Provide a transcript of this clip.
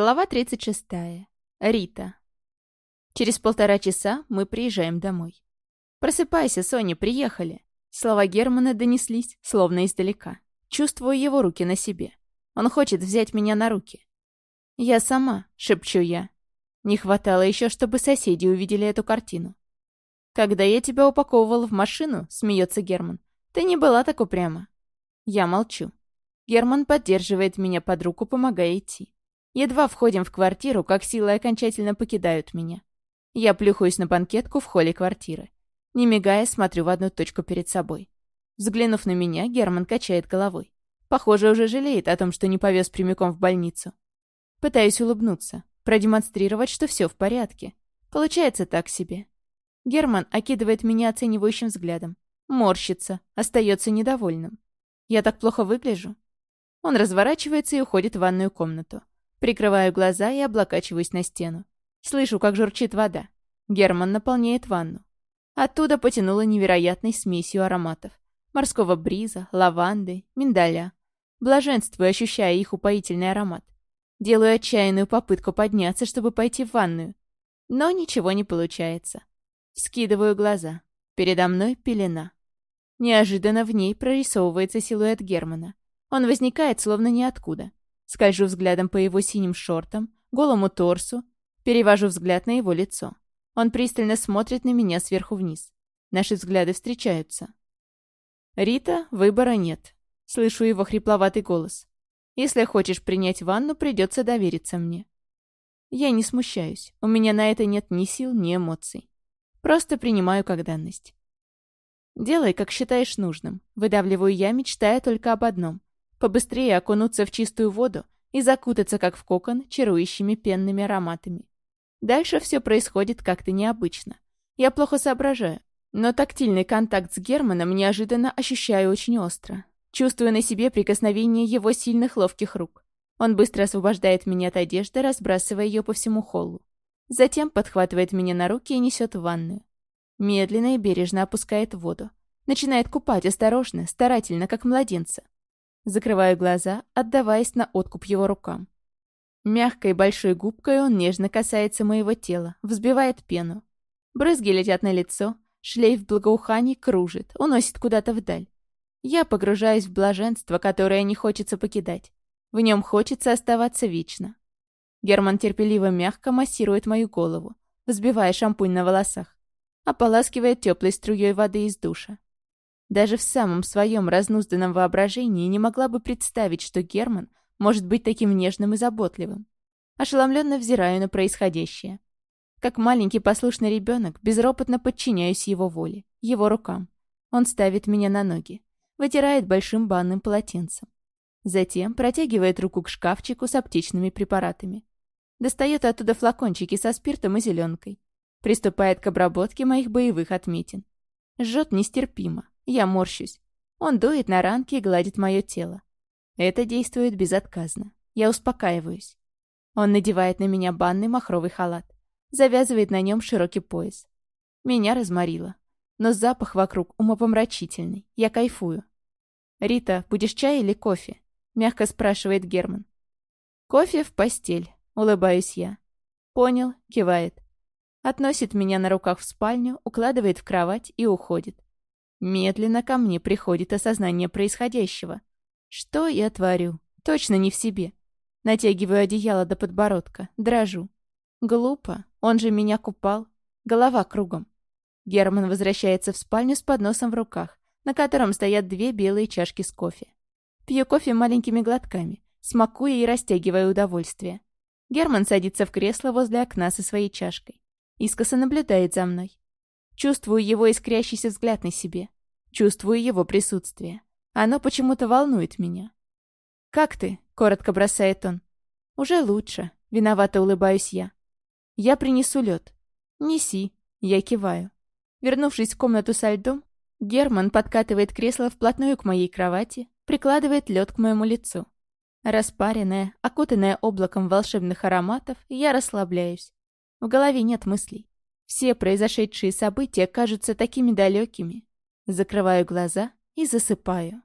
Глава 36. Рита. Через полтора часа мы приезжаем домой. «Просыпайся, Соня, приехали!» Слова Германа донеслись, словно издалека. Чувствую его руки на себе. Он хочет взять меня на руки. «Я сама», — шепчу я. Не хватало еще, чтобы соседи увидели эту картину. «Когда я тебя упаковывал в машину», — смеется Герман, — «ты не была так упряма». Я молчу. Герман поддерживает меня под руку, помогая идти. Едва входим в квартиру, как силы окончательно покидают меня. Я плюхаюсь на банкетку в холле квартиры. Не мигая, смотрю в одну точку перед собой. Взглянув на меня, Герман качает головой. Похоже, уже жалеет о том, что не повез прямиком в больницу. Пытаюсь улыбнуться, продемонстрировать, что все в порядке. Получается так себе. Герман окидывает меня оценивающим взглядом. Морщится, остается недовольным. Я так плохо выгляжу? Он разворачивается и уходит в ванную комнату. Прикрываю глаза и облокачиваюсь на стену. Слышу, как журчит вода. Герман наполняет ванну. Оттуда потянуло невероятной смесью ароматов. Морского бриза, лаванды, миндаля. Блаженствую, ощущая их упоительный аромат. Делаю отчаянную попытку подняться, чтобы пойти в ванную. Но ничего не получается. Скидываю глаза. Передо мной пелена. Неожиданно в ней прорисовывается силуэт Германа. Он возникает словно ниоткуда. Скольжу взглядом по его синим шортам, голому торсу, перевожу взгляд на его лицо. Он пристально смотрит на меня сверху вниз. Наши взгляды встречаются. «Рита, выбора нет». Слышу его хрипловатый голос. «Если хочешь принять ванну, придется довериться мне». Я не смущаюсь. У меня на это нет ни сил, ни эмоций. Просто принимаю как данность. «Делай, как считаешь нужным», — выдавливаю я, мечтая только об одном побыстрее окунуться в чистую воду и закутаться, как в кокон, чарующими пенными ароматами. Дальше все происходит как-то необычно. Я плохо соображаю, но тактильный контакт с Германом неожиданно ощущаю очень остро. Чувствую на себе прикосновение его сильных ловких рук. Он быстро освобождает меня от одежды, разбрасывая ее по всему холлу. Затем подхватывает меня на руки и несет в ванную. Медленно и бережно опускает воду. Начинает купать осторожно, старательно, как младенца. Закрываю глаза, отдаваясь на откуп его рукам. Мягкой большой губкой он нежно касается моего тела, взбивает пену. Брызги летят на лицо, шлейф благоуханий кружит, уносит куда-то вдаль. Я погружаюсь в блаженство, которое не хочется покидать. В нем хочется оставаться вечно. Герман терпеливо мягко массирует мою голову, взбивая шампунь на волосах, ополаскивает теплой струей воды из душа. Даже в самом своем разнузданном воображении не могла бы представить, что Герман может быть таким нежным и заботливым. Ошеломленно взираю на происходящее. Как маленький послушный ребенок, безропотно подчиняюсь его воле, его рукам. Он ставит меня на ноги, вытирает большим банным полотенцем. Затем протягивает руку к шкафчику с аптечными препаратами. Достает оттуда флакончики со спиртом и зеленкой. Приступает к обработке моих боевых отметин. Жжет нестерпимо. Я морщусь. Он дует на ранки и гладит мое тело. Это действует безотказно. Я успокаиваюсь. Он надевает на меня банный махровый халат. Завязывает на нем широкий пояс. Меня разморило. Но запах вокруг умопомрачительный. Я кайфую. «Рита, будешь чай или кофе?» Мягко спрашивает Герман. «Кофе в постель», — улыбаюсь я. «Понял», — кивает. Относит меня на руках в спальню, укладывает в кровать и уходит. Медленно ко мне приходит осознание происходящего. Что я творю? Точно не в себе. Натягиваю одеяло до подбородка, дрожу. Глупо, он же меня купал. Голова кругом. Герман возвращается в спальню с подносом в руках, на котором стоят две белые чашки с кофе. Пью кофе маленькими глотками, смакуя и растягивая удовольствие. Герман садится в кресло возле окна со своей чашкой. Искоса наблюдает за мной. Чувствую его искрящийся взгляд на себе. Чувствую его присутствие. Оно почему-то волнует меня. «Как ты?» — коротко бросает он. «Уже лучше», — виновато улыбаюсь я. «Я принесу лед». «Неси», — я киваю. Вернувшись в комнату со льдом, Герман подкатывает кресло вплотную к моей кровати, прикладывает лед к моему лицу. Распаренная, окутанная облаком волшебных ароматов, я расслабляюсь. В голове нет мыслей. Все произошедшие события кажутся такими далекими. Закрываю глаза и засыпаю.